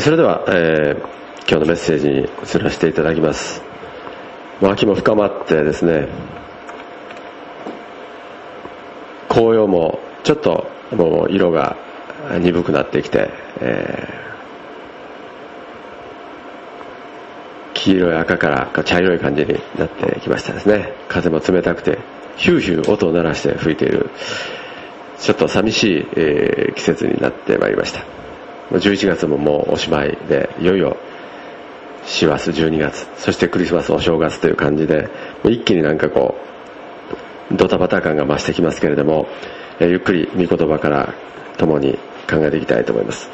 それでは、えー、今日のメッセージに移らせていただきます。もう秋も深まってですね紅葉もちょっともう色が鈍くなってきて、えー、黄色い赤から茶色い感じになってきましたですね。風も冷たくてヒューヒュー音を鳴らして吹いているちょっと寂しい、えー、季節になってまいりました。11月ももうおしまいでいよいよ師走12月そしてクリスマスお正月という感じで一気になんかこうドタバタ感が増してきますけれども、ゆっくり御言葉から共に考えていきたいと思います、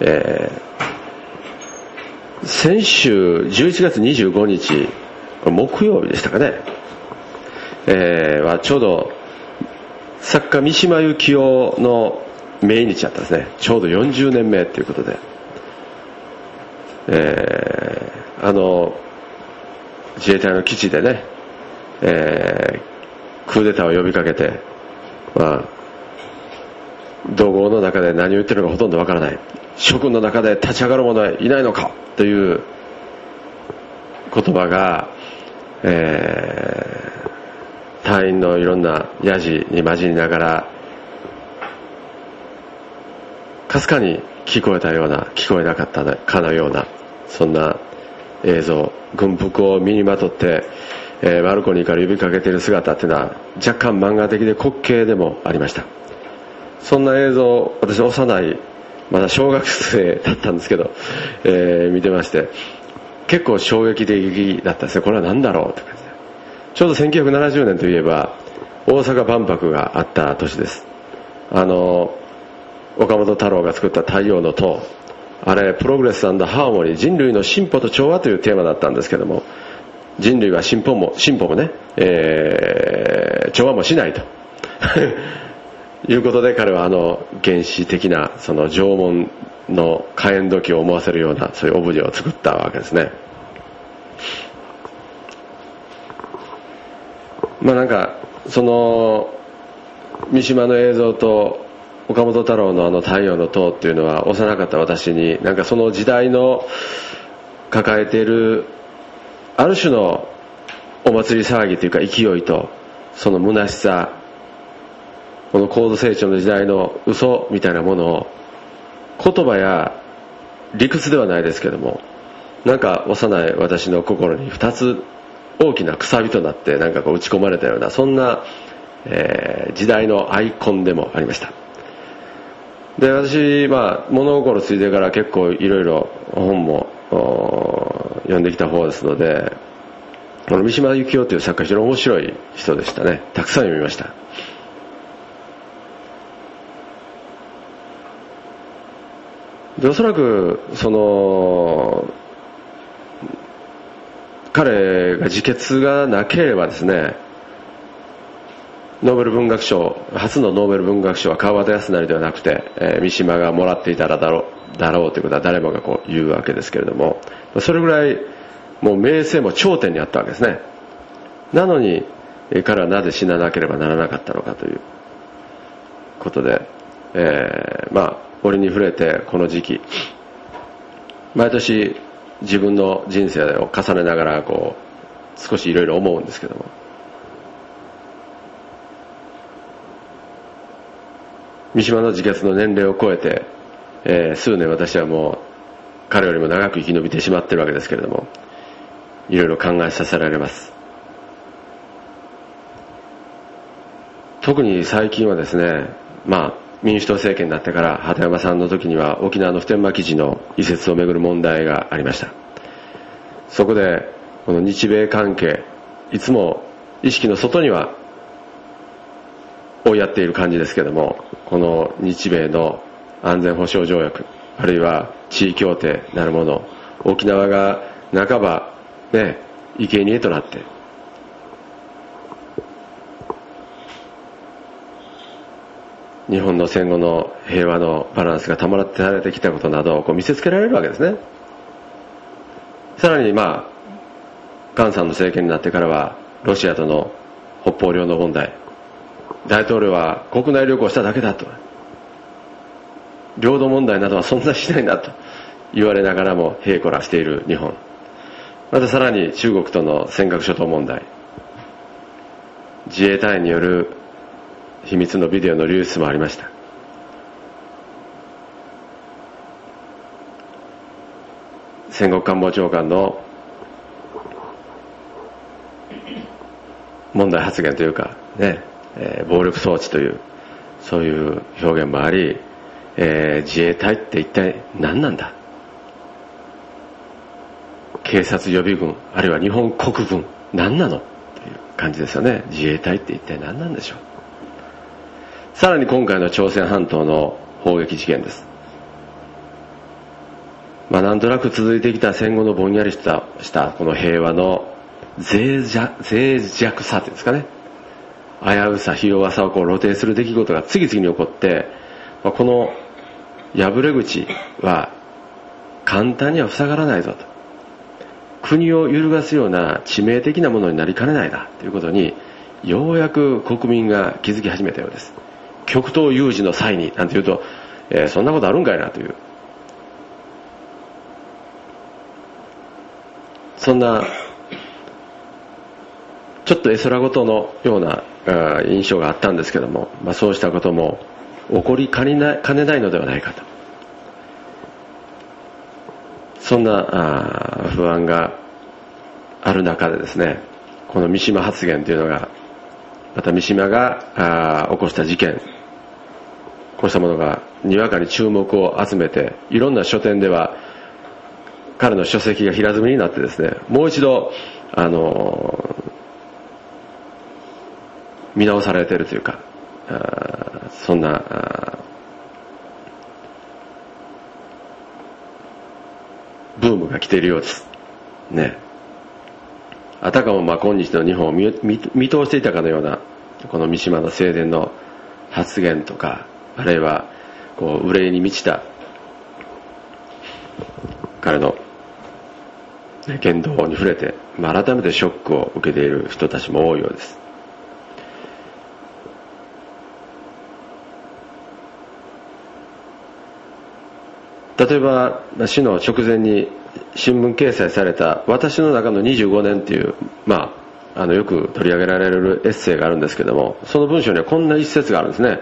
えー、先週11月25日木曜日でしたかね、えー、はちょうど作家三島由紀夫の命日だったんですね。ちょうど40年目ということで、えー、あの自衛隊の基地でね、えー、クーデターを呼びかけて、まあ、怒号の中で何を言ってるのかほとんどわからない。諸君の中で立ち上がる者はいないのかという言葉が、えー、隊員のいろんなヤジに混じりながらかすかに聞こえたような聞こえなかったかのようなそんな映像軍服を身にまとって、えー、バルコニーから呼びかけている姿っていうのは若干漫画的で滑稽でもありました。そんな映像私幼いまだ小学生だったんですけど、えー、見てまして結構衝撃的だったんですね。これは何だろうって感じで。ちょうど1970年といえば大阪万博があった年です。あの岡本太郎が作った太陽の塔。あれプログレスハーモニー人類の進歩と調和というテーマだったんですけども人類は進歩も進歩もね、えー、調和もしないと。いうことで彼はあの原始的なその縄文の火炎土器を思わせるようなそういうオブジェを作ったわけですね。まあなんかその三島の映像と岡本太郎のあの太陽の塔っていうのは幼かった私になんかその時代の抱えているある種のお祭り騒ぎというか勢いとその虚しさこの高度成長の時代の嘘みたいなものを言葉や理屈ではないですけどもなんか幼い私の心に2つ大きなくさびとなってなんかこう打ち込まれたようなそんな、えー、時代のアイコンでもありました。で私、まあ、物心ついてから結構いろいろ本も読んできた方ですのでこの三島由紀夫という作家非常に面白い人でしたね。たくさん読みました。でおそらくその彼が自決がなければですねノーベル文学賞初のノーベル文学賞は川端康成ではなくて、えー、三島がもらっていたらだろうだろうということは誰もがこう言うわけですけれどもそれぐらいもう名声も頂点にあったわけですね。なのに彼はなぜ死ななければならなかったのかということで、えー、まあ折に触れてこの時期毎年自分の人生を重ねながらこう少しいろいろ思うんですけども三島の自決の年齢を超えて、えー、数年私はもう彼よりも長く生き延びてしまってるわけですけれどもいろいろ考えさせられます。特に最近はですねまあ民主党政権になってから鳩山さんの時には沖縄の普天間基地の移設をめぐる問題がありました。そこでこの日米関係いつも意識の外にはをやっている感じですけどもこの日米の安全保障条約あるいは地位協定なるもの沖縄が半ばね生贄となって日本の戦後の平和のバランスが保たれてきたことなどをこう見せつけられるわけですね。さらにまあ菅さんの政権になってからはロシアとの北方領土問題大統領は国内旅行しただけだと。領土問題などは存在しないんだと言われながらも平こらしている日本。またさらに中国との尖閣諸島問題。自衛隊による秘密のビデオの流出もありました。戦国官房長官の問題発言というかね、えー、暴力装置というそういう表現もあり、えー、自衛隊って一体何なんだ？警察予備軍あるいは日本国軍何なの？っていう感じですよね。自衛隊って一体何なんでしょう？さらに今回の朝鮮半島の砲撃事件です。まあなんとなく続いてきた戦後のぼんやりしたしたこの平和の脆弱脆弱さっていうんですかね。危うさ、ひ弱さをこう露呈する出来事が次々に起こって、まあ、この破れ口は簡単には塞がらないぞと。国を揺るがすような致命的なものになりかねないなということに、ようやく国民が気づき始めたようです。極東有事の際に、なんて言うと、えー、そんなことあるんかいなという。そんなちょっと絵空事のような印象があったんですけども、まあ、そうしたことも起こりかねないかねないのではないかと。そんな不安がある中でですねこの三島発言というのがまた三島が起こした事件こうしたものがにわかに注目を集めていろんな書店では彼の書籍が平積みになってですねもう一度あの見直されているというか、そんな、ブームが来ているようです。ね。あたかもまあ今日の日本を見見通していたかのような、この三島の正殿の発言とか、あるいは、こう、憂いに満ちた、彼の言動に触れて、まあ、改めてショックを受けている人たちも多いようです。例えば死の直前に新聞掲載された「私の中の25年」っていう、まあ、あのよく取り上げられるエッセイがあるんですけどもその文章にはこんな一節があるんですね。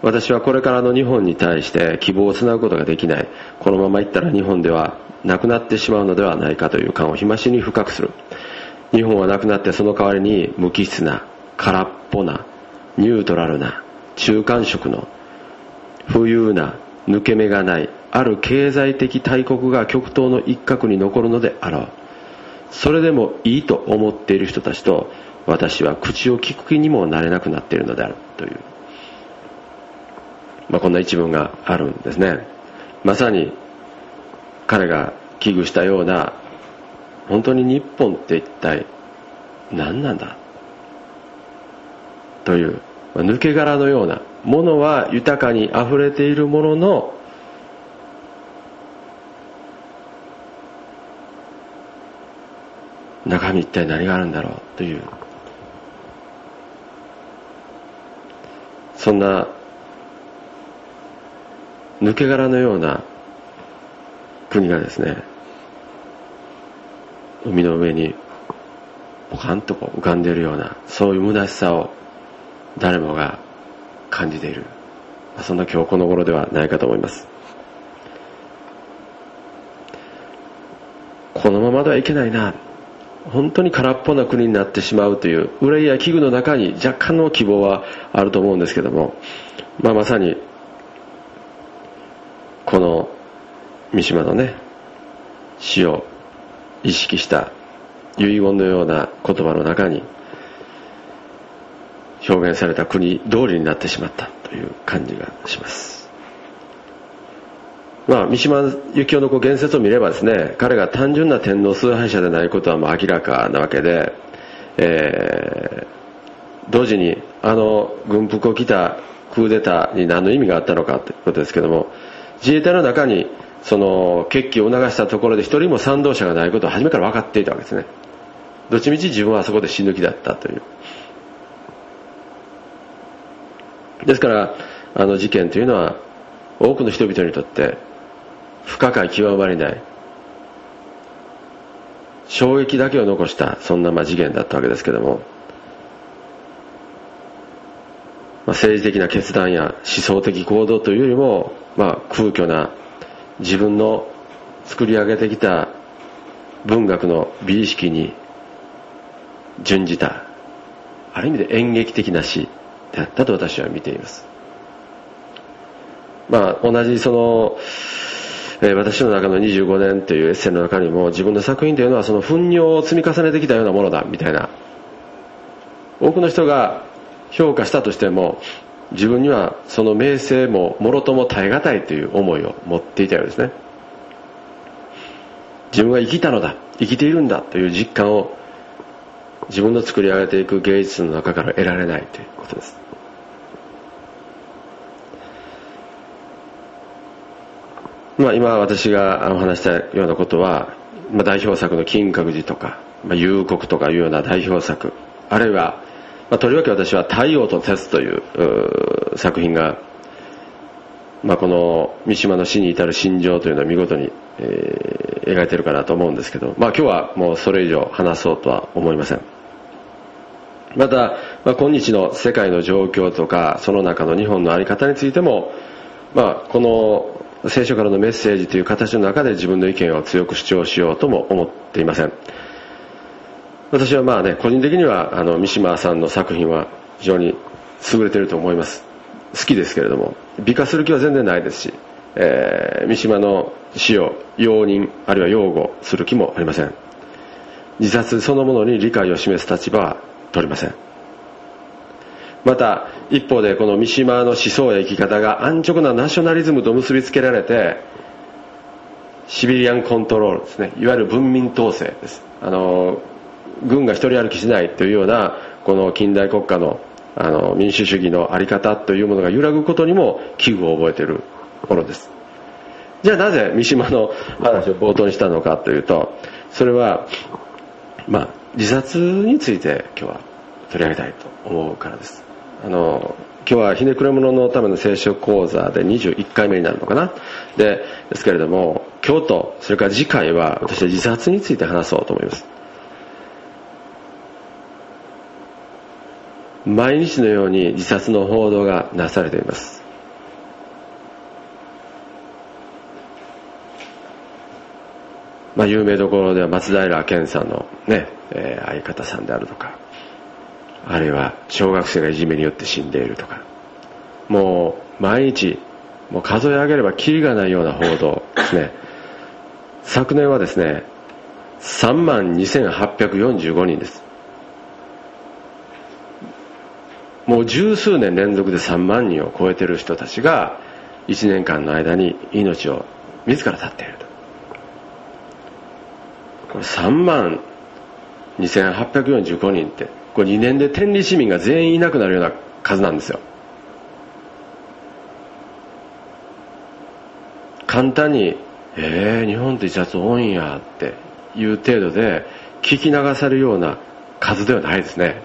私はこれからの日本に対して希望をつなぐことができない。このままいったら日本ではなくなってしまうのではないかという感を日増しに深くする。日本はなくなってその代わりに無機質な空っぽなニュートラルな中間色の浮遊な抜け目がないある経済的大国が極東の一角に残るのであろう。それでもいいと思っている人たちと私は口を聞く気にもなれなくなっているのであるという、まあ、こんな一文があるんですね。まさに彼が危惧したような本当に日本って一体何なんだ？という、まあ、抜け殻のようなものは豊かに溢れているものの中身一体何があるんだろうという。そんな抜け殻のような国がですね海の上にポカンとこう浮かんでいるようなそういう虚しさを誰もが感じている。そんな今日この頃ではないかと思います。このままではいけないな。本当に空っぽな国になってしまうという憂いや危惧の中に若干の希望はあると思うんですけども、まあ、まさにこの三島のね死を意識した遺言のような言葉の中に表現された国通りになってしまったという感じがします。まあ、三島由紀夫のこう言説を見ればですね彼が単純な天皇崇拝者でないことはもう明らかなわけで、えー、同時にあの軍服を着たクーデターに何の意味があったのかということですけども自衛隊の中にその決起を促したところで一人も賛同者がないことは初めから分かっていたわけですね。どっちみち自分はそこで死ぬ気だったという。ですからあの事件というのは多くの人々にとって不可解極まりない。衝撃だけを残したそんなまあ事件だったわけですけども、ま、政治的な決断や思想的行動というよりも、まあ、空虚な自分の作り上げてきた文学の美意識に準じたある意味で演劇的な詩であったと私は見ています。まあ同じその、え、私の中の25年というエッセイの中にも自分の作品というのはその糞尿を積み重ねてきたようなものだみたいな。多くの人が評価したとしても自分にはその名声ももろとも耐え難いという思いを持っていたようですね。自分は生きたのだ生きているんだという実感を自分の作り上げていく芸術の中から得られないということです。まあ、今私がお話したようなことは、まあ、代表作の金閣寺とか、まあ、幽谷とかいうような代表作あるいは、まあ、とりわけ私は「太陽と鉄」という作品が、まあ、この三島の死に至る心情というのは見事に、えー、描いてるかなと思うんですけど、まあ、今日はもうそれ以上話そうとは思いません。また、まあ、今日の世界の状況とかその中の日本の在り方についても、まあ、この聖書からのメッセージという形の中で自分の意見を強く主張しようとも思っていません。私はまあね個人的にはあの三島さんの作品は非常に優れていると思います。好きですけれども美化する気は全然ないですし、えー、三島の死を容認あるいは擁護する気もありません。自殺そのものに理解を示す立場は取りません。また一方でこの三島の思想や生き方が安直なナショナリズムと結びつけられてシビリアンコントロールですね。いわゆる文民統制です。あの軍が一人歩きしないというようなこの近代国家のあの民主主義の在り方というものが揺らぐことにも危惧を覚えているものです。じゃあなぜ三島の話を冒頭にしたのかというとそれはまあ自殺について今日は取り上げたいと思うからです。あの今日はひねくれ者のための聖書講座で21回目になるのかな？でですけれども今日とそれから次回は私は自殺について話そうと思います。毎日のように自殺の報道がなされています。まあ有名どころでは松平健さんのね、えー、相方さんであるとかあるいは小学生がいじめによって死んでいるとか。もう毎日もう数え上げればキリがないような報道。ですね。昨年はですね3万2845人です。もう十数年連続で3万人を超えてる人たちが1年間の間に命を自ら絶っていると。これ3万2845人ってこれ2年で天理市民が全員いなくなるような数なんですよ。簡単に「えー、日本って自殺多いんや」っていう程度で聞き流されるような数ではないですね。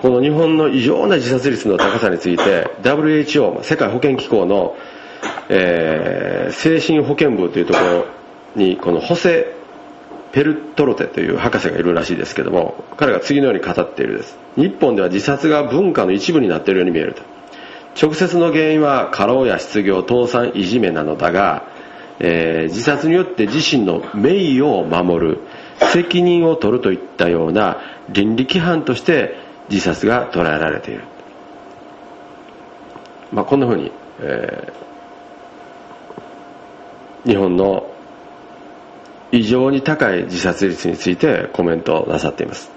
この日本の異常な自殺率の高さについて WHO 世界保健機構の、えー、精神保健部というところにこの補正ペルトロテという博士がいるらしいですけども彼が次のように語っているです。日本では自殺が文化の一部になっているように見えると。直接の原因は過労や失業倒産いじめなのだが、えー、自殺によって自身の名誉を守る責任を取るといったような倫理規範として自殺が捉えられている、まあ、こんなふうに、えー、日本の異常に高い自殺率についてコメントなさっています。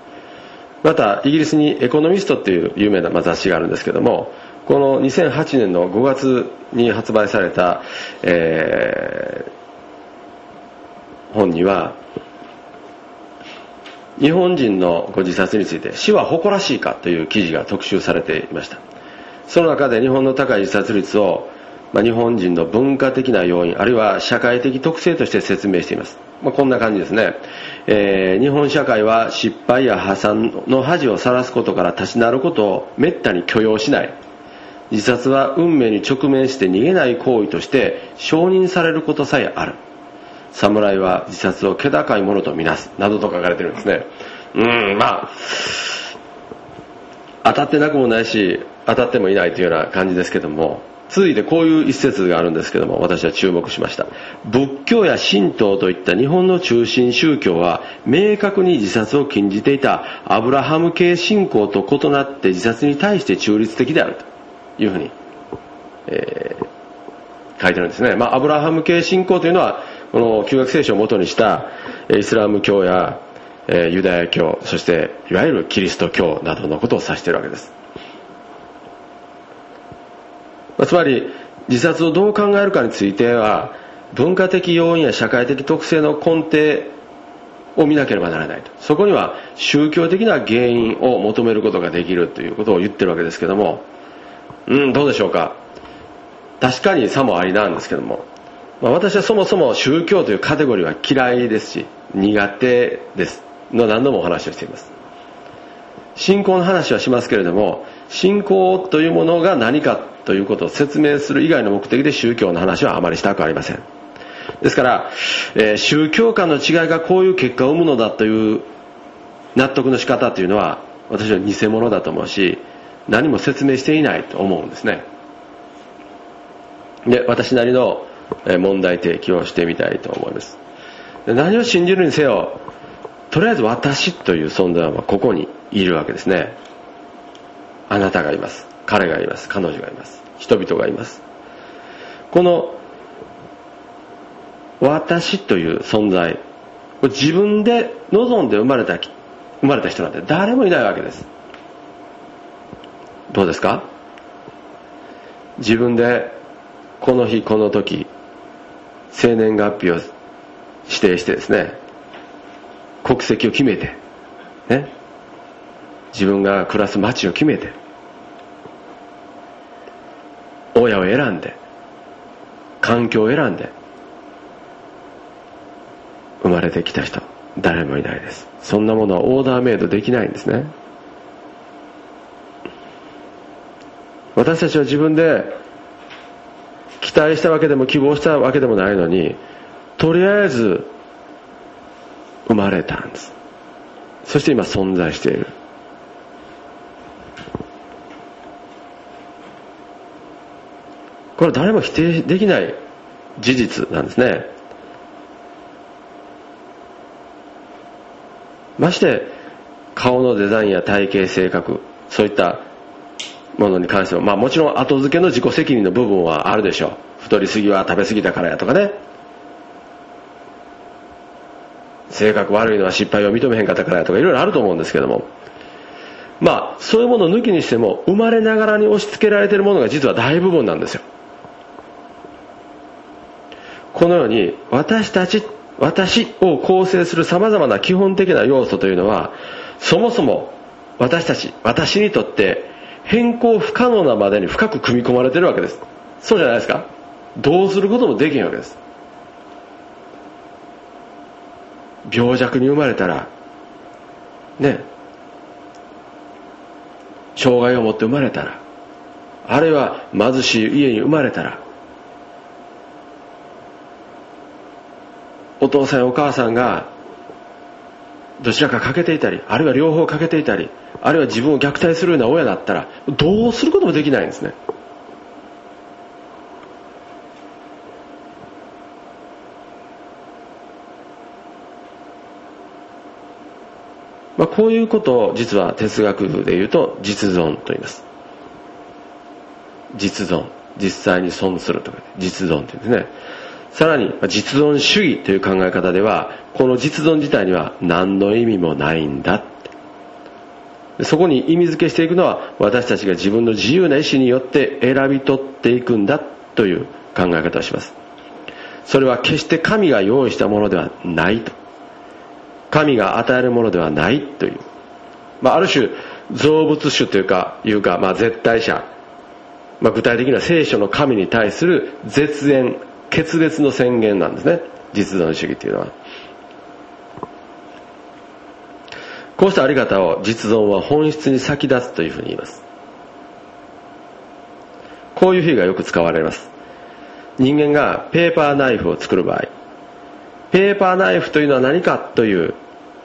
またイギリスにエコノミストっていう有名な雑誌があるんですけどもこの2008年の5月に発売された、えー、本には日本人のご自殺について死は誇らしいかという記事が特集されていました。その中で日本の高い自殺率をまあ、日本人の文化的な要因あるいは社会的特性として説明しています、まあ、こんな感じですね、えー、日本社会は失敗や破産の恥をさらすことから立ち直ることをめったに許容しない。自殺は運命に直面して逃げない行為として承認されることさえある。侍は自殺を気高いものとみなす。などと書かれてるんですね。うんまあ当たってなくもないし当たってもいないというような感じですけども。続いてこういう一節があるんですけども私は注目しました。仏教や神道といった日本の中心宗教は明確に自殺を禁じていたアブラハム系信仰と異なって自殺に対して中立的であるというふうに、えー、書いてるんですね、まあ、アブラハム系信仰というのはこの旧約聖書をもとにしたイスラム教やえユダヤ教そしていわゆるキリスト教などのことを指しているわけです。つまり自殺をどう考えるかについては文化的要因や社会的特性の根底を見なければならないと。そこには宗教的な原因を求めることができるということを言ってるわけですけども。うんどうでしょうか。確かに差もありなんですけども、まあ、私はそもそも宗教というカテゴリーは嫌いですし苦手です。の何度もお話をしています。信仰の話はしますけれども信仰というものが何かということを説明する以外の目的で宗教の話はあまりしたくありません。ですから、えー、宗教間の違いがこういう結果を生むのだという納得の仕方というのは私は偽物だと思うし何も説明していないと思うんですね。で私なりの問題提起をしてみたいと思います。何を信じるにせよとりあえず私という存在はここにいるわけですね。あなたがいます。彼がいます。彼女がいます。人々がいます。この私という存在自分で望んで生まれた生まれた人なんて誰もいないわけです。どうですか？自分でこの日この時生年月日を指定してですね国籍を決めてね自分が暮らす町を決めて親を選んで環境を選んで生まれてきた人誰もいないです。そんなものはオーダーメイドできないんですね。私たちは自分で期待したわけでも希望したわけでもないのにとりあえず生まれたんです。そして今存在している。これは誰も否定できない事実なんですね。まして顔のデザインや体型性格そういったものに関してはまあもちろん後付けの自己責任の部分はあるでしょう。太りすぎは食べ過ぎたからやとかね。性格悪いのは失敗を認めへんかったからやとかいろいろあると思うんですけども。まあそういうものを抜きにしても生まれながらに押し付けられてるものが実は大部分なんですよ。このように私たち私を構成する様々な基本的な要素というのはそもそも私たち私にとって変更不可能なまでに深く組み込まれているわけです。そうじゃないですか。どうすることもできんわけです。病弱に生まれたらね障害を持って生まれたらあるいは貧しい家に生まれたらお父さんやお母さんがどちらか欠けていたりあるいは両方欠けていたりあるいは自分を虐待するような親だったらどうすることもできないんですね。まあ、こういうことを実は哲学部で言うと実存と言います。実存。実際に損するとか実存って言うんですね。さらに実存主義という考え方ではこの実存自体には何の意味もないんだそこに意味付けしていくのは私たちが自分の自由な意志によって選び取っていくんだという考え方をします。それは決して神が用意したものではないと。神が与えるものではないという、まあ、ある種造物主というかいうか、まあ、絶対者、まあ、具体的には聖書の神に対する絶縁決裂の宣言なんですね。実存主義っていうのは。こうしたあり方を実存は本質に先立つというふうに言います。こういう比喩がよく使われます。人間がペーパーナイフを作る場合。ペーパーナイフというのは何かという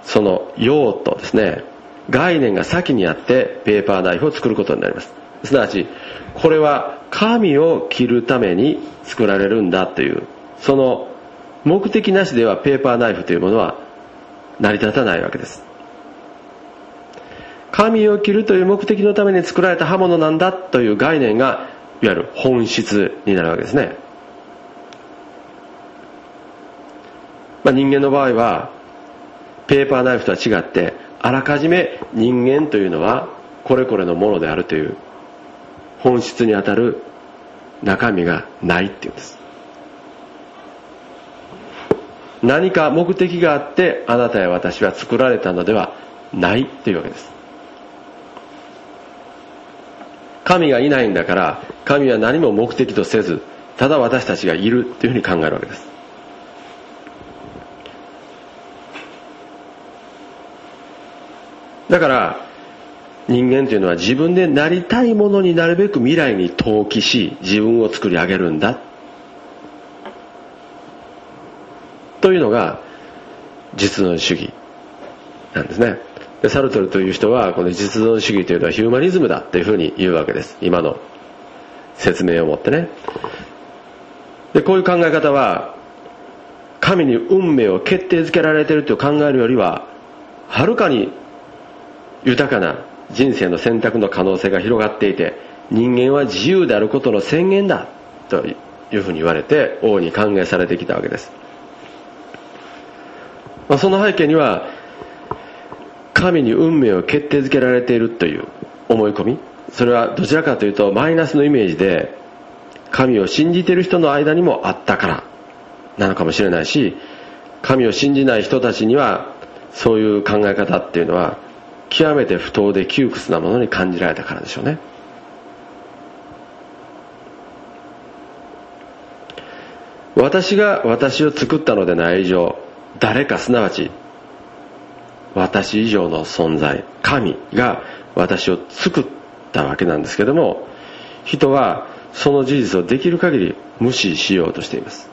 その用途ですね。概念が先にあってペーパーナイフを作ることになります。すなわちこれは紙を切るために作られるんだというその目的なしではペーパーナイフというものは成り立たないわけです。紙を切るという目的のために作られた刃物なんだという概念がいわゆる本質になるわけですね、まあ、人間の場合はペーパーナイフとは違ってあらかじめ人間というのはこれこれのものであるという本質にあたる中身がないっていうんです。何か目的があってあなたや私は作られたのではないというわけです。神がいないんだから神は何も目的とせずただ私たちがいるというふうに考えるわけです。だから人間というのは自分でなりたいものになるべく未来に投機し自分を作り上げるんだ。というのが実存主義なんですね。でサルトルという人はこの実存主義というのはヒューマニズムだというふうに言うわけです。今の説明をもってね。でこういう考え方は神に運命を決定づけられていると考えるよりははるかに豊かな人生の選択の可能性が広がっていて人間は自由であることの宣言だというふうに言われて王に歓迎されてきたわけです、まあ、その背景には神に運命を決定づけられているという思い込みそれはどちらかというとマイナスのイメージで神を信じている人の間にもあったからなのかもしれないし神を信じない人たちにはそういう考え方っていうのは極めて不当で窮屈なものに感じられたからでしょうね。私が私を作ったのでない以上誰かすなわち私以上の存在神が私を作ったわけなんですけども人はその事実をできる限り無視しようとしています。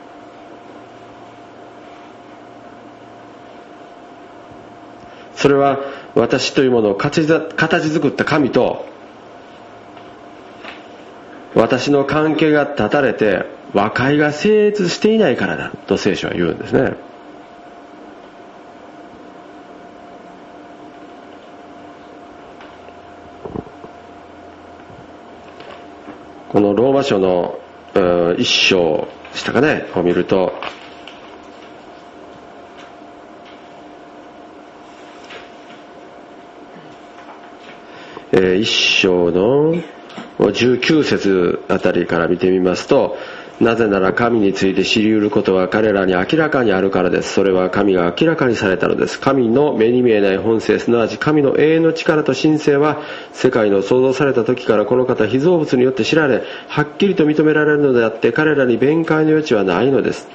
それは私というものを形作った神と私の関係が断たれて和解が成立していないからだと聖書は言うんですね。このローマ書の一章でしたかねを見るとえ一章の19節あたりから見てみますとなぜなら神について知り得ることは彼らに明らかにあるからです。それは神が明らかにされたのです。神の目に見えない本性、すなわち神の永遠の力と神性は世界の創造された時からこの方、被造物によって知られ、はっきりと認められるのであって彼らに弁解の余地はないのです。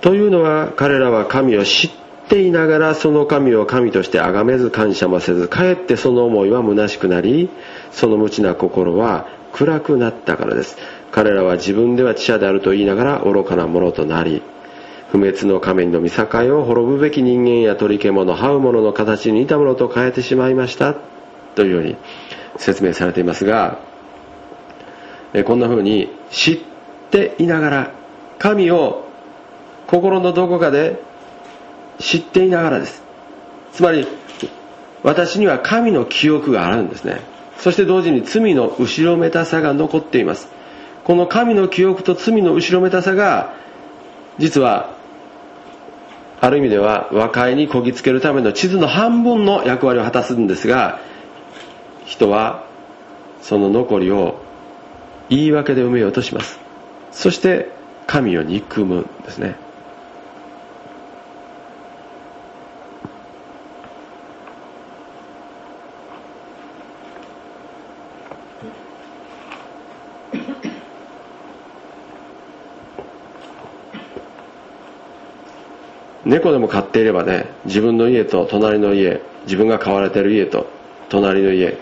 というのは彼らは神を知ってっていながらその神を神として崇めず感謝もせず、かえってその思いは虚しくなり、その無知な心は暗くなったからです。彼らは自分では知者であると言いながら愚かなものとなり不滅の神の見境を滅ぶべき人間や鳥獣這う者の形に似たものと変えてしまいましたというように説明されていますがこんな風に知っていながら神を心のどこかで知っていながらです。つまり私には神の記憶があるんですね。そして同時に罪の後ろめたさが残っています。この神の記憶と罪の後ろめたさが実はある意味では和解にこぎつけるための地図の半分の役割を果たすんですが人はその残りを言い訳で埋めようとします。そして神を憎むんですね。猫でも飼っていればね自分の家と隣の家自分が飼われてる家と隣の家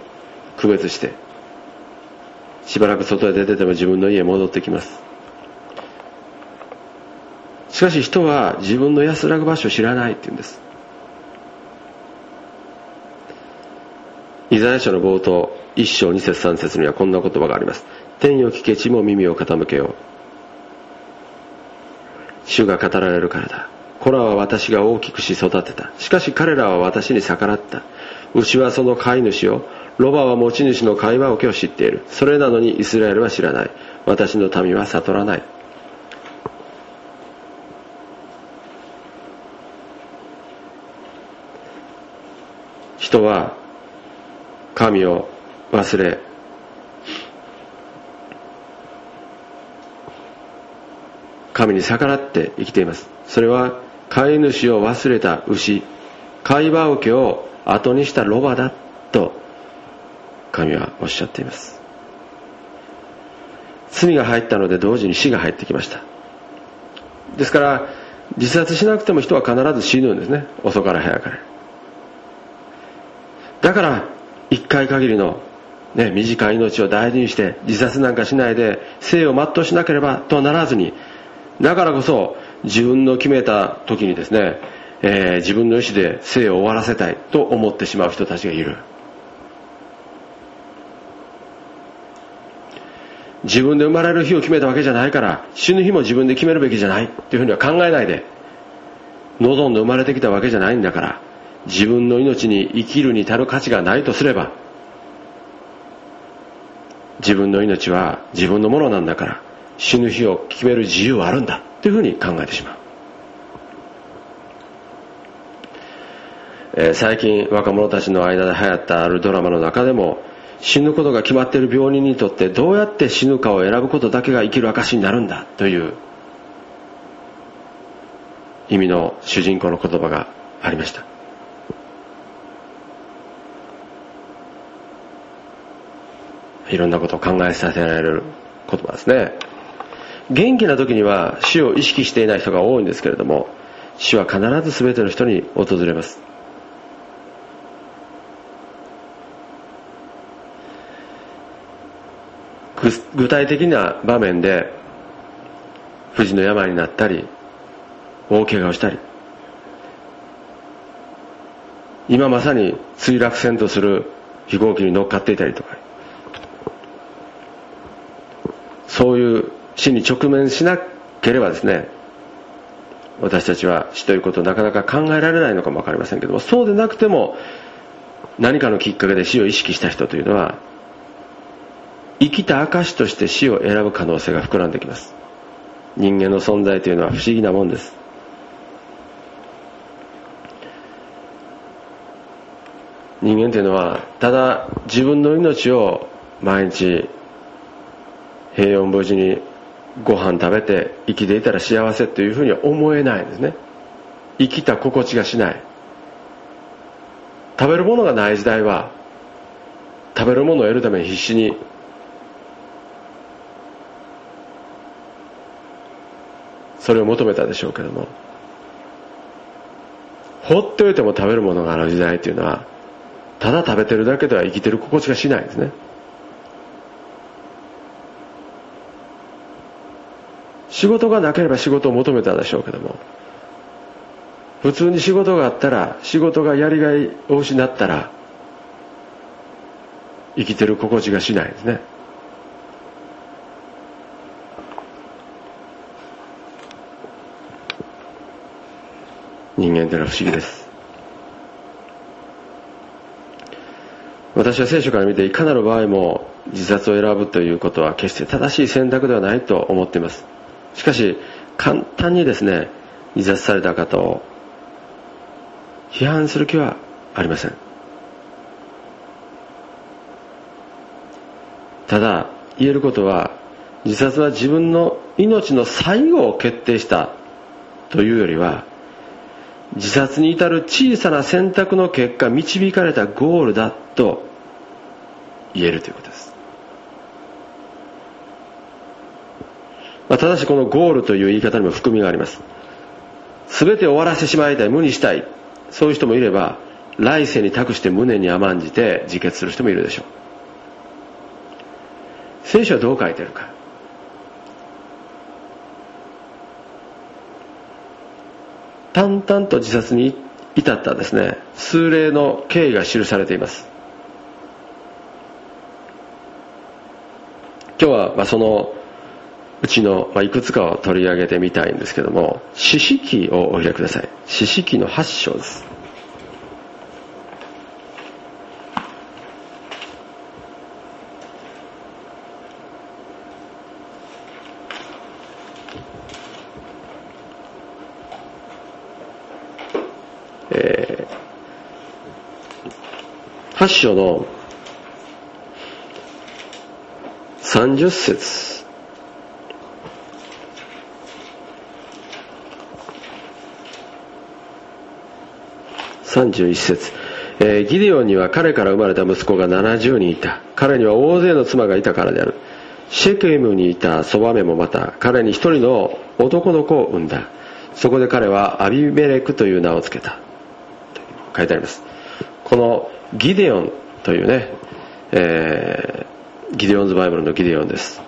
区別してしばらく外へ出てても自分の家へ戻ってきます。しかし人は自分の安らぐ場所を知らないって言うんです。イザヤ書の冒頭一章二節三節にはこんな言葉があります。天を聞け地も耳を傾けよう。主が語られるからだ。子らは私が大きくし育てた。しかし彼らは私に逆らった。牛はその飼い主をロバは持ち主の会話を今日知っている。それなのにイスラエルは知らない。私の民は悟らない。人は神を忘れ神に逆らって生きています。それは飼い主を忘れた牛飼い場受けを後にしたロバだと神はおっしゃっています。罪が入ったので同時に死が入ってきました。ですから自殺しなくても人は必ず死ぬんですね。遅かれ早かれ。だから一回限りの、ね、短い命を大事にして自殺なんかしないで生を全うしなければとならずにだからこそ自分の決めた時にですね、えー、自分の意思で生を終わらせたいと思ってしまう人たちがいる。自分で生まれる日を決めたわけじゃないから死ぬ日も自分で決めるべきじゃないっていうふうには考えないで望んで生まれてきたわけじゃないんだから自分の命に生きるに足る価値がないとすれば自分の命は自分のものなんだから死ぬ日を決める自由はあるんだ。というふうに考えてしまう、えー、最近若者たちの間で流行ったあるドラマの中でも死ぬことが決まっている病人にとってどうやって死ぬかを選ぶことだけが生きる証になるんだという意味の主人公の言葉がありました。いろんなことを考えさせられる言葉ですね。元気な時には死を意識していない人が多いんですけれども死は必ず全ての人に訪れます。具体的な場面で不治の病になったり大怪我をしたり今まさに墜落船とする飛行機に乗っかっていたりとかそういう死に直面しなければですね私たちは死ということをなかなか考えられないのかも分かりませんけどもそうでなくても何かのきっかけで死を意識した人というのは生きた証として死を選ぶ可能性が膨らんできます。人間の存在というのは不思議なもんです。人間というのはただ自分の命を毎日平穏無事にご飯食べて生きていたら幸せというふうには思えないですね。生きた心地がしない。食べるものがない時代は食べるものを得るために必死にそれを求めたでしょうけども放っておいても食べるものがある時代というのはただ食べてるだけでは生きてる心地がしないんですね。仕事がなければ仕事を求めたでしょうけども普通に仕事があったら仕事がやりがいを失ったら生きてる心地がしないですね。人間というのは不思議です。私は聖書から見ていかなる場合も自殺を選ぶということは決して正しい選択ではないと思っています。しかし簡単にですね自殺された方を批判する気はありません。ただ言えることは自殺は自分の命の最後を決定したというよりは自殺に至る小さな選択の結果導かれたゴールだと言えるということです、ただしこのゴールという言い方にも含みがあります。全て終わらせてしまいたい無にしたい。そういう人もいれば来世に託して胸に甘んじて自決する人もいるでしょう。聖書はどう書いてるか。淡々と自殺に至ったですね数例の経緯が記されています。今日はまあそのうちのまあいくつかを取り上げてみたいんですけども四式をお開きください。四式の8章です。え8章の30節。31節。えー、ギデオンには彼から生まれた息子が70人いた。彼には大勢の妻がいたからである。シェケムにいたそばめもまた彼に一人の男の子を産んだ。そこで彼はアビメレクという名を付けた。書いてあります。このギデオンというね、えー、ギデオンズバイブルのギデオンです。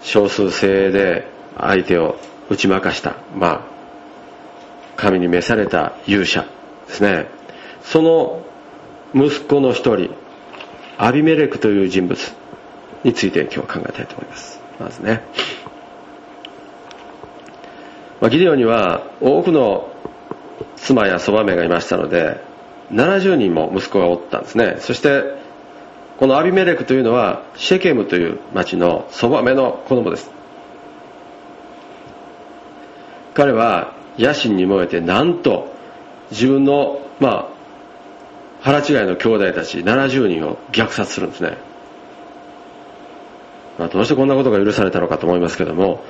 少数制で相手を打ち負かした。まあ神に召された勇者。ですね。その息子の一人アビメレクという人物について今日は考えたいと思います。まずね、ま、ギデオには多くの妻やそばめがいましたので70人も息子がおったんですね。そしてこのアビメレクというのはシェケムという町のそばめの子供です。彼は野心に燃えてなんと自分のまあ腹違いの兄弟たち70人を虐殺するんですね、まあ、どうしてこんなことが許されたのかと思いますけども、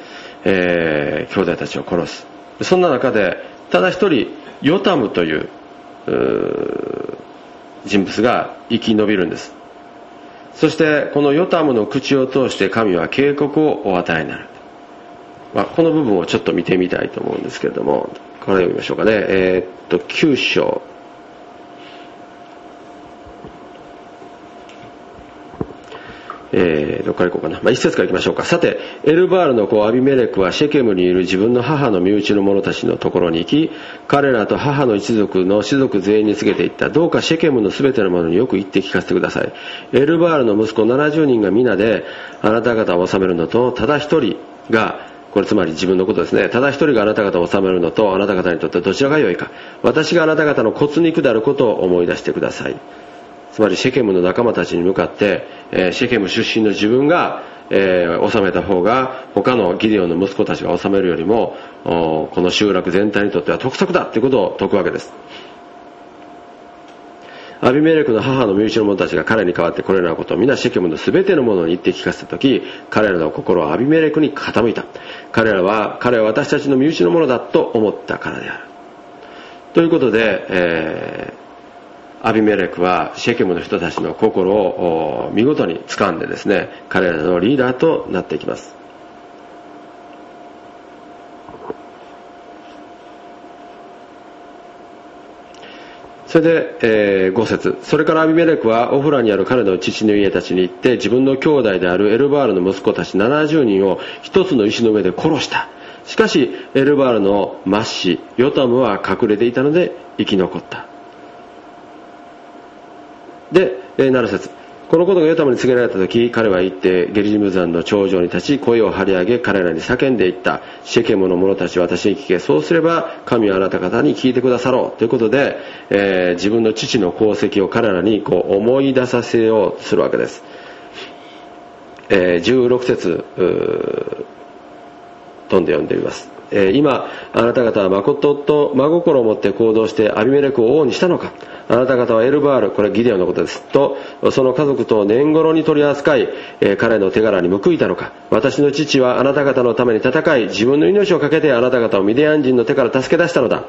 えー、兄弟たちを殺す。そんな中でただ一人ヨタムという人物が生き延びるんです。そしてこのヨタムの口を通して神は警告をお与えになる、まあ、この部分をちょっと見てみたいと思うんですけれども。これを読みましょうかねえー、っと9章えー、どっから行こうかな。まあ、一節から行きましょうか。さて、エルバールの子アビメレクはシェケムにいる自分の母の身内の者たちのところに行き、彼らと母の一族の士族全員に告げていった。どうかシェケムの全ての者によく言って聞かせてください。エルバールの息子70人が皆で、あなた方を治めるのと、ただ一人が、これつまり自分のことですね。ただ一人があなた方を治めるのと、あなた方にとってどちらが良いか。私があなた方の骨に下ることを思い出してください。つまりシェケムの仲間たちに向かって、えー、シェケム出身の自分が、えー、治めた方が他のギデオンの息子たちが治めるよりもこの集落全体にとっては得策だということを説くわけですアビメレクの母の身内の者たちが彼に代わってこれらのことを皆シェケムの全てのものに言って聞かせた時彼らの心はアビメレクに傾いた。彼らは彼は私たちの身内のものだと思ったからである。ということで、えーアビメレクはシェケムの人たちの心を見事に掴んでですね彼らのリーダーとなっていきます。それで、えー、5節。それからアビメレクはオフラにある彼の父の家たちに行って自分の兄弟であるエルバールの息子たち70人を一つの石の上で殺した。しかしエルバールのマッシヨタムは隠れていたので生き残った。で、えー、7節。このことがヨタムに告げられた時彼は行ってゲリジム山の頂上に立ち声を張り上げ彼らに叫んでいった。シェケムの者たち私に聞けそうすれば神はあなた方に聞いてくださろう。ということで、えー、自分の父の功績を彼らにこう思い出させようとするわけです、えー、16節飛んで読んでみます。え今あなた方は誠と真心を持って行動してアビメレクを王にしたのか。あなた方はエルバールこれはギデオンのことです。とその家族と年頃に取り扱い、え彼の手柄に報いたのか。私の父はあなた方のために戦い自分の命を懸けてあなた方をミディアン人の手から助け出したのだ。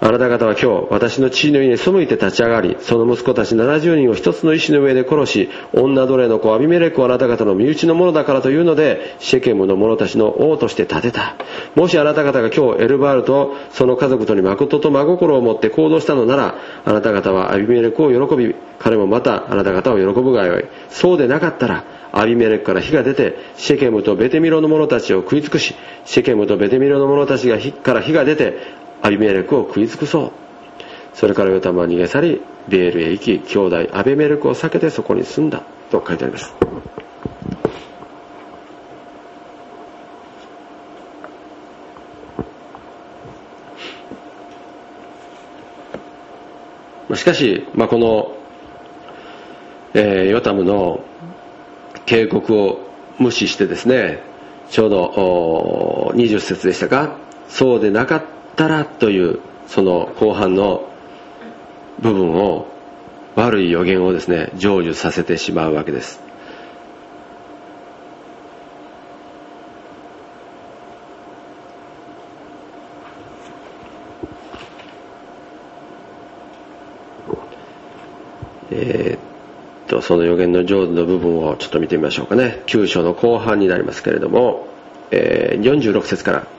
あなた方は今日、私の父の家に背いて立ち上がり、その息子たち70人を一つの石の上で殺し、女奴隷の子アビメレクをあなた方の身内のものだからというので、シェケムの者たちの王として立てた。もしあなた方が今日、エルバールとその家族とに誠と真心を持って行動したのなら、あなた方はアビメレクを喜び、彼もまたあなた方を喜ぶがよい。そうでなかったら、アビメレクから火が出てシェケムとベテミロの者たちを食い尽くしシェケムとベテミロの者たちが火から火が出てアビメレクを食い尽くそう。それからヨタムは逃げ去りベールへ行き兄弟アビメレクを避けてそこに住んだ。と書いてあります。しかし、まあ、この、えー、ヨタムの警告を無視してですねちょうど20節でしたかそうでなかった。たらというその後半の部分を悪い予言をですね成就させてしまうわけです。えー、っとその予言の成就の部分をちょっと見てみましょうかね。9章の後半になりますけれども、えー、46節から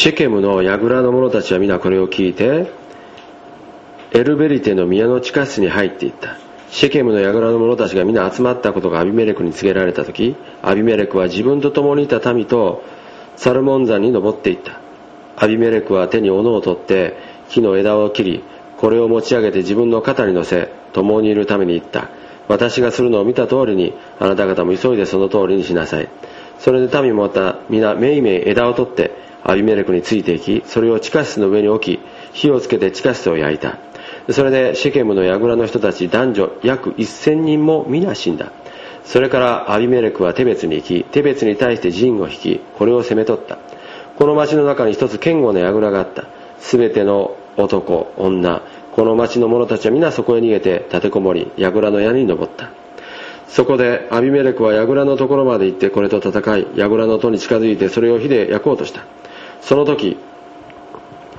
シェケムの櫓の者たちは皆これを聞いてエルベリテの宮の地下室に入っていった。シェケムの櫓の者たちが皆集まったことがアビメレクに告げられた時アビメレクは自分と共にいた民とサルモン山に登っていった。アビメレクは手に斧を取って木の枝を切りこれを持ち上げて自分の肩に乗せ共にいるために言った。私がするのを見た通りにあなた方も急いでその通りにしなさい。それで民もまた皆めいめい枝を取ってアビメレクについていきそれを地下室の上に置き火をつけて地下室を焼いた。それでシェケムの櫓の人たち男女約1000人も皆死んだ。それからアビメレクはテベツに行きテベツに対して陣を引きこれを攻め取った。この町の中に一つ堅固な櫓があった。全ての男女この町の者たちは皆そこへ逃げて立てこもり櫓の屋に登った。そこでアビメレクは櫓のところまで行ってこれと戦い櫓の戸に近づいてそれを火で焼こうとした。その時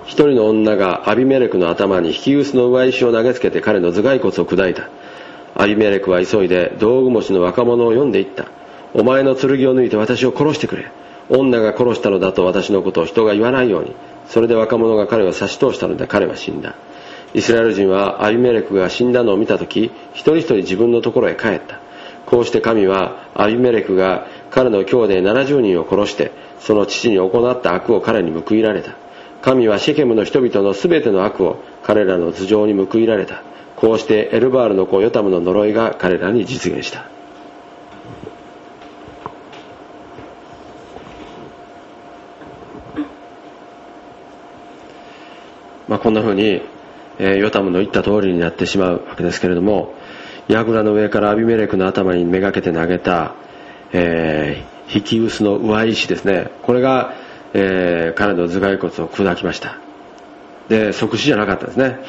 一人の女がアビメレクの頭に引き薄の上石を投げつけて彼の頭蓋骨を砕いた。アビメレクは急いで道具持ちの若者を読んでいった。お前の剣を抜いて私を殺してくれ。女が殺したのだと私のことを人が言わないように。それで若者が彼を差し通したので彼は死んだ。イスラエル人はアビメレクが死んだのを見た時一人一人自分のところへ帰った。こうして神はアビメレクが彼の兄弟70人を殺してその父に行った悪を彼に報いられた。神はシェケムの人々の全ての悪を彼らの頭上に報いられた。こうしてエルバールの子ヨタムの呪いが彼らに実現した。まあ、こんな風に、えー、ヨタムの言った通りになってしまうわけですけれども櫓の上からアビメレクの頭にめがけて投げた、えー、引き薄の上石ですね。これが、えー、彼の頭蓋骨を砕きました。で即死じゃなかったですね。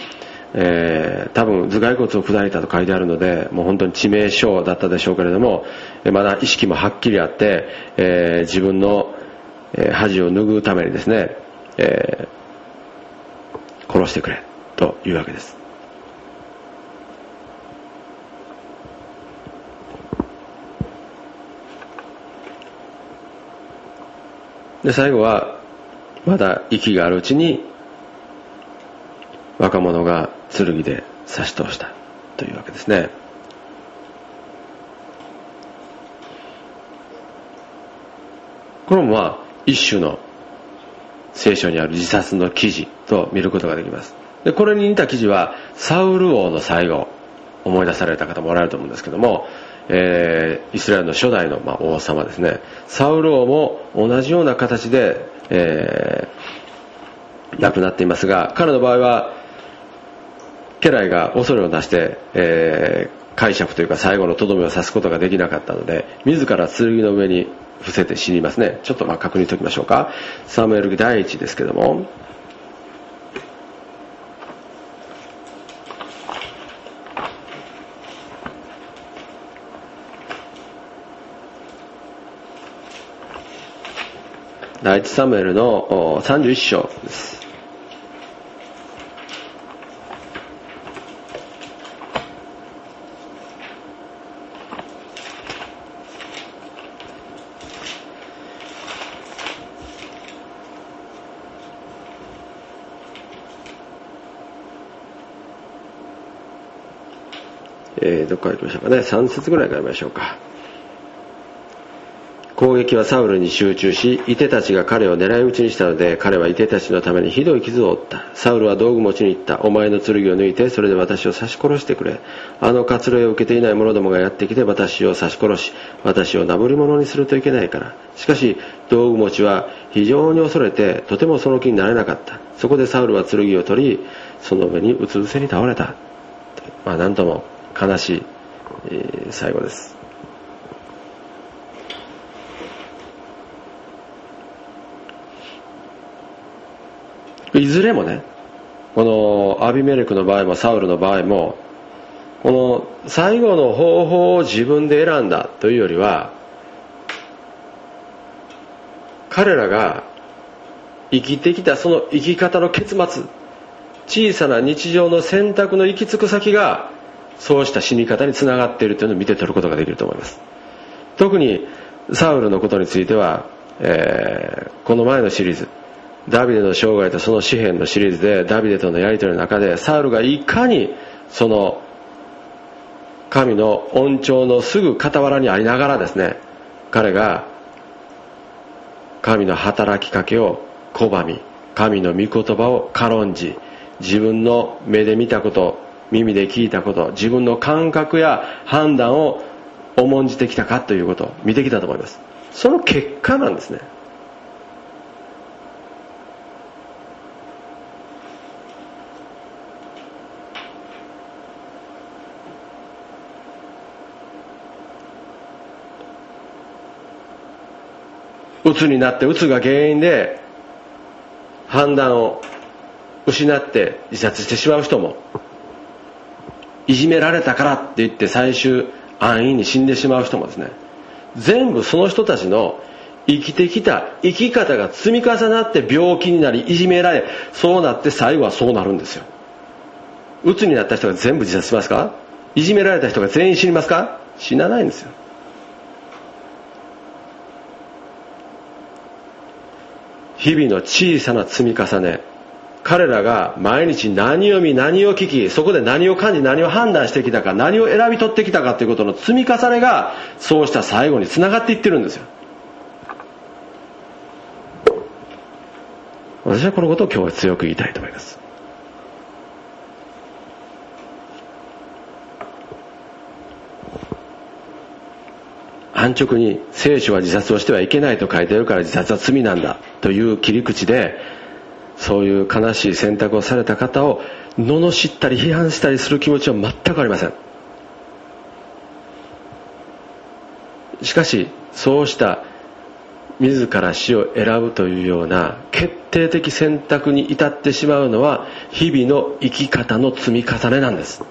えー、多分頭蓋骨を砕いたと書いてあるのでもう本当に致命傷だったでしょうけれどもまだ意識もはっきりあって、えー、自分の、え、恥を拭うためにですね、えー殺してくれというわけです。で最後はまだ息があるうちに若者が剣で刺し通したというわけですね。これもまあ一種の聖書にある自殺の記事と見ることができます。でこれに似た記事はサウル王の最後思い出された方もおられると思うんですけども、えー、イスラエルの初代の、まあ、王様ですね。サウル王も同じような形で、えー、亡くなっていますが彼の場合は家来が恐れを出して、えー、解釈というか最後のとどめを刺すことができなかったので自ら剣の上に伏せて死にますね。ちょっとまあ確認しておきましょうか。サムエル第一ですけども第一サムエルの31章です。えー、どっから行きましょうかね。3節ぐらいから行きましょうか。攻撃はサウルに集中し、いてたちが彼を狙い撃ちにしたので、彼はいてたちのためにひどい傷を負った。サウルは道具持ちに行った。お前の剣を抜いて、それで私を刺し殺してくれ。あの割礼を受けていない者どもがやってきて私を刺し殺し、私をなぶり者にするといけないから。しかし、道具持ちは非常に恐れて、とてもその気になれなかった。そこでサウルは剣を取り、その上にうつ伏せに倒れた。まあ、なんとも悲しい、最後です。いずれもね、このアビメレクの場合もサウルの場合も、この最後の方法を自分で選んだというよりは、彼らが生きてきたその生き方の結末、小さな日常の選択の行き着く先が、そうした死に方につながっているというのを見て取ることができると思います。特にサウルのことについては、えー、この前のシリーズ、ダビデの生涯とその詩篇のシリーズでダビデとのやり取りの中でサウルがいかにその神の恩寵のすぐ傍らにありながらですね彼が神の働きかけを拒み神の御言葉を軽んじ自分の目で見たこと耳で聞いたこと自分の感覚や判断を重んじてきたかということを見てきたと思います。その結果なんですね。鬱になって鬱が原因で判断を失って自殺してしまう人もいじめられたからって言って最終安易に死んでしまう人もですね。全部その人たちの生きてきた生き方が積み重なって病気になりいじめられそうなって最後はそうなるんですよ。鬱になった人が全部自殺しますか？いじめられた人が全員死にますか？死なないんですよ。日々の小さな積み重ね。彼らが毎日何を見何を聞きそこで何を感じ何を判断してきたか何を選び取ってきたかということの積み重ねがそうした最後につながっていってるんですよ。私はこのことを今日は強く言いたいと思います。安直に聖書は自殺をしてはいけないと書いてあるから自殺は罪なんだという切り口でそういう悲しい選択をされた方を罵ったり批判したりする気持ちは全くありません。しかしそうした自ら死を選ぶというような決定的選択に至ってしまうのは日々の生き方の積み重ねなんです。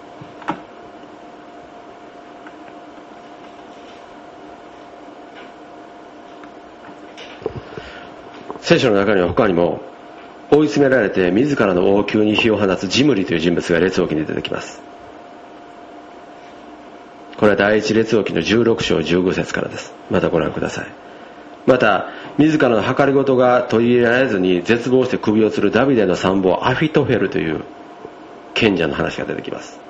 聖書の中には他にも追い詰められて自らの王宮に火を放つジムリという人物が列王記に出てきます。これは第一列王記の16章15節からです。またご覧ください。また自らの計りごとが取り入れられずに絶望して首を吊るダビデの参謀アフィトフェルという賢者の話が出てきます。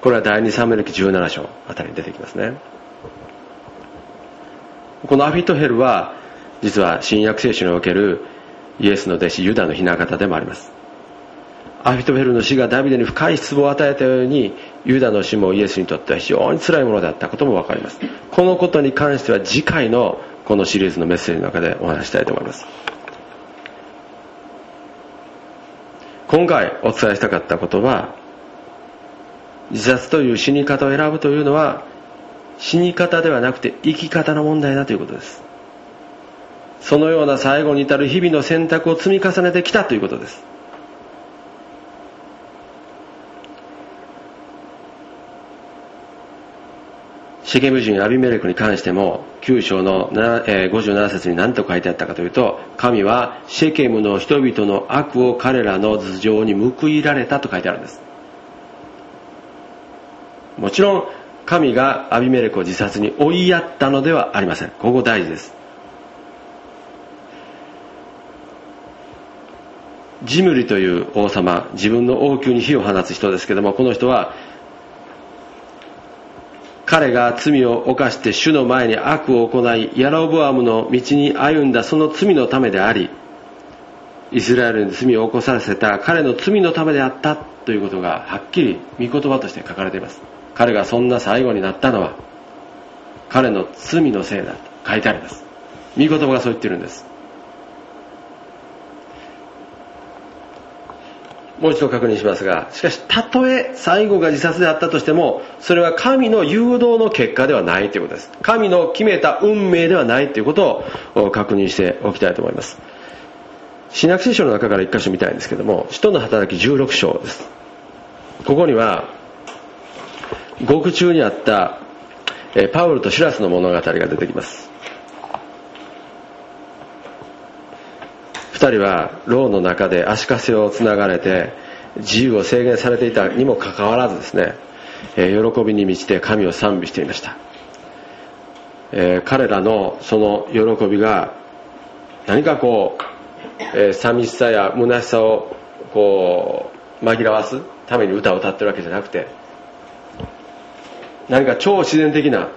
これは第二サムエル記17章あたりに出てきますね。このアフィトヘルは実は新約聖書におけるイエスの弟子ユダの雛形でもあります。アフィトフェルの死がダビデに深い失望を与えたようにユダの死もイエスにとっては非常に辛いものであったことも分かります。このことに関しては次回のこのシリーズのメッセージの中でお話したいと思います。今回お伝えしたかったことは自殺という死に方を選ぶというのは死に方ではなくて生き方の問題だということです。そのような最後に至る日々の選択を積み重ねてきたということです。シェケム人アビメレクに関しても9章の57節に何と書いてあったかというと神はシェケムの人々の悪を彼らの頭上に報いられたと書いてあるんです。もちろん神がアビメレクを自殺に追いやったのではありません。ここ大事です。ジムリという王様自分の王宮に火を放つ人ですけどもこの人は彼が罪を犯して主の前に悪を行いヤロブアムの道に歩んだその罪のためでありイスラエルに罪を起こさせた彼の罪のためであったということがはっきり御言葉として書かれています。彼がそんな最後になったのは彼の罪のせいだと書いてあります。御言葉がそう言ってるんです。もう一度確認しますが、しかし、たとえ最後が自殺であったとしても、それは神の誘導の結果ではないということです。神の決めた運命ではないということを確認しておきたいと思います。新約聖書の中から一箇所見たいんですけども、使徒の働き16章です。ここには、獄中にあったパウルとシラスの物語が出てきます。二人は牢の中で足かせをつながれて自由を制限されていたにもかかわらずですね、え喜びに満ちて神を賛美していました、え彼らのその喜びが何かこう、え寂しさや虚しさをこう紛らわすために歌を歌ってるわけじゃなくて何か超自然的な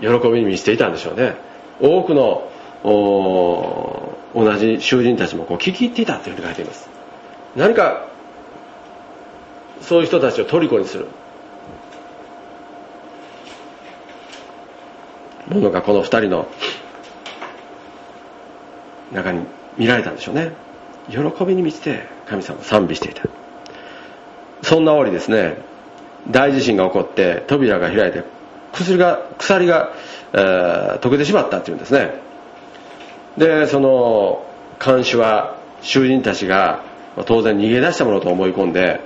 喜びに満ちていたんでしょうね。多くの同じ囚人たちもこう聞き入っていたというふうに書いています。何かそういう人たちを虜にする。ものがこの二人の中に見られたんでしょうね。喜びに満ちて神様を賛美していた。そんな折ですね大地震が起こって扉が開いて薬が鎖が、えー、溶けてしまったっていうんですね。でその看守は囚人たちが当然逃げ出したものと思い込んで、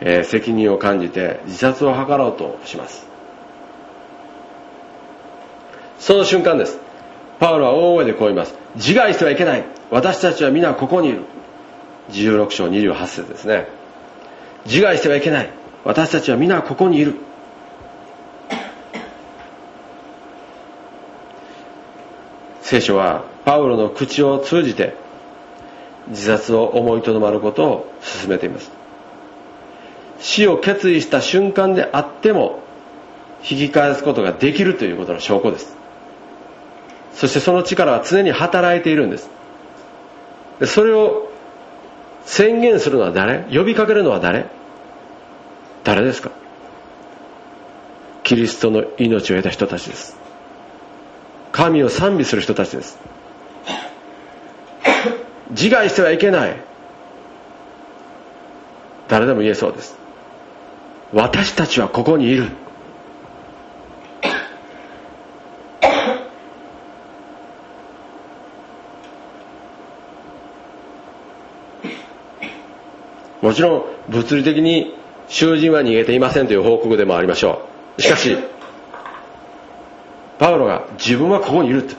えー、責任を感じて自殺を図ろうとします。その瞬間です。パウロは大声でこう言います。自害してはいけない。私たちは皆ここにいる。16章28節ですね。自害してはいけない。私たちは皆ここにいる。聖書はパウロの口を通じて自殺を思いとどまることを進めています。死を決意した瞬間であっても引き返すことができるということの証拠です。そしてその力は常に働いているんです。それを宣言するのは誰？呼びかけるのは誰？誰ですか？キリストの命を得た人たちです。神を賛美する人たちです。自害してはいけない。誰でも言えそうです。私たちはここにいる。もちろん物理的に囚人は逃げていませんという報告でもありましょう。しかしパウロが自分はここにいると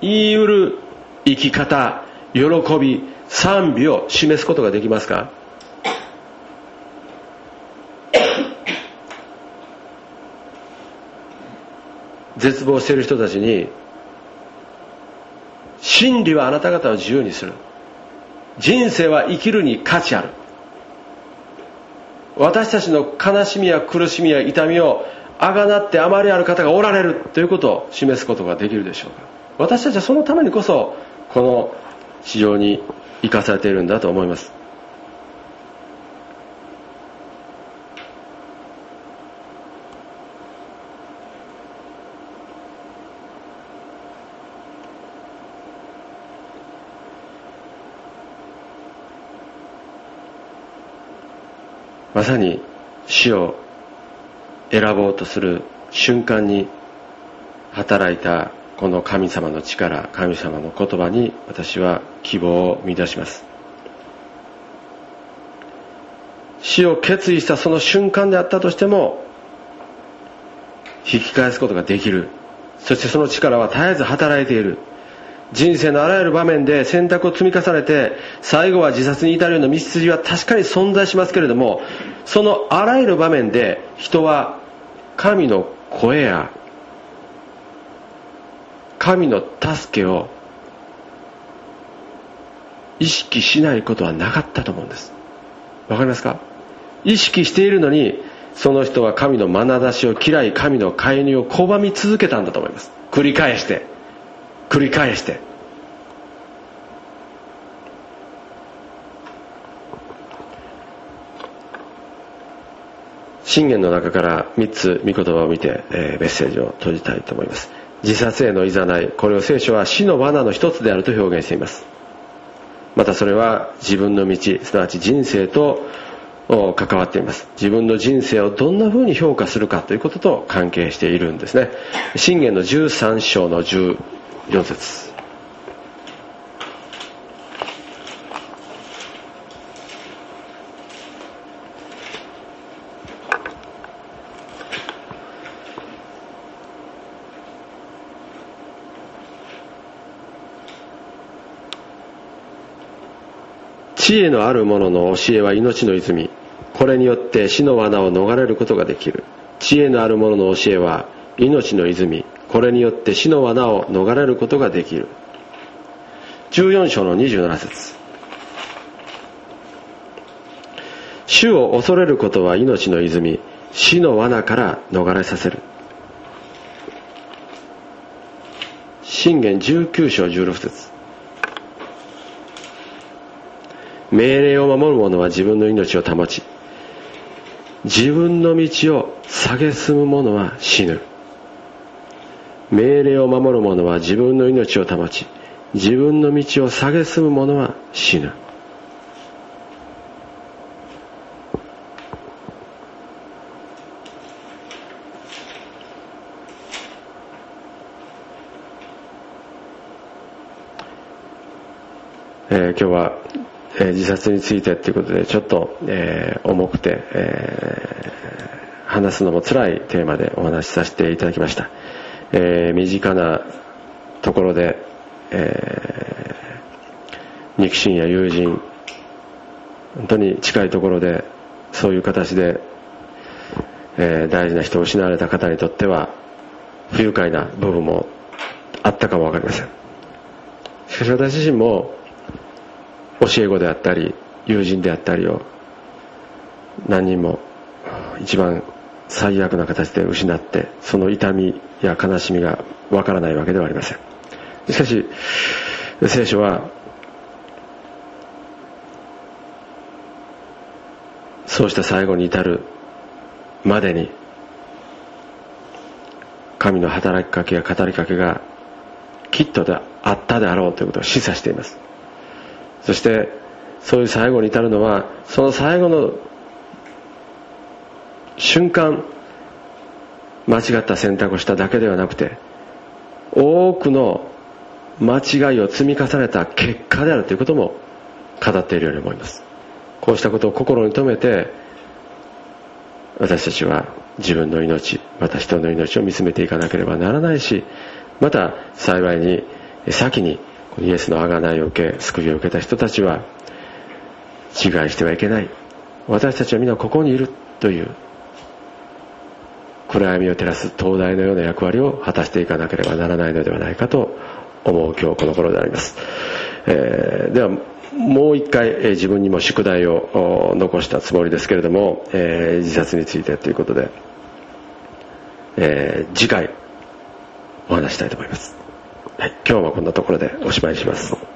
言い得る生き方喜び賛美を示すことができますか？絶望している人たちに真理はあなた方を自由にする。人生は生きるに価値ある。私たちの悲しみや苦しみや痛みをあがなってあまりある方がおられるということを示すことができるでしょうか。私たちはそのためにこそこの市場に生かされているんだと思います。まさに死を選ぼうとする瞬間に働いたこの神様の力神様の言葉に私は希望を見出します。死を決意したその瞬間であったとしても引き返すことができる。そしてその力は絶えず働いている。人生のあらゆる場面で選択を積み重ねて最後は自殺に至るような道筋は確かに存在しますけれどもそのあらゆる場面で人は神の声や神の助けを意識しないことはなかったと思うんです。わかりますか？意識しているのにその人は神の眼差しを嫌い神の介入を拒み続けたんだと思います。繰り返して。繰り返して。信玄の中から3つ御言葉を見て、えー、メッセージを閉じたいと思います。自殺へのいざない。これを聖書は死の罠の一つであると表現しています。またそれは自分の道すなわち人生と関わっています。自分の人生をどんな風に評価するかということと関係しているんですね。信玄の13章の4節。知恵のある者の教えは命の泉。これによって死の罠を逃れることができる。知恵のある者の教えは命の泉。これによって死の罠を逃れることができる。14章の27節。主を恐れることは命の泉。死の罠から逃れさせる。信玄19章16節。命令を守る者は自分の命を保ち自分の道を蔑む者は死ぬ。命令を守る者は自分の命を保ち自分の道を蔑む者は死ぬ。えー、今日はえ自殺についてっていうことでちょっと、えー、重くて、え、話すのも辛いテーマでお話しさせていただきました、えー、身近なところで、え肉親や友人本当に近いところでそういう形で、え大事な人を失われた方にとっては不愉快な部分もあったかも分かりません。しかし私自身も教え子であったり友人であったりを何人も一番最悪な形で失ってその痛みや悲しみがわからないわけではありません。しかし聖書はそうした最後に至るまでに神の働きかけや語りかけがきっとであったであろうということを示唆しています。そしてそういう最後に至るのはその最後の瞬間間違った選択をしただけではなくて多くの間違いを積み重ねた結果であるということも語っているように思います。こうしたことを心に留めて私たちは自分の命また人の命を見つめていかなければならないしまた幸いに先にイエスの贖いを受け救いを受けた人たちは違いしてはいけない。私たちは皆ここにいるという暗闇を照らす灯台のような役割を果たしていかなければならないのではないかと思う今日この頃であります、えー、ではもう一回、えー、自分にも宿題を残したつもりですけれども、えー、自殺についてということで、え次回お話したいと思いますはい、今日はこんなところでおしまいします。